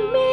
me.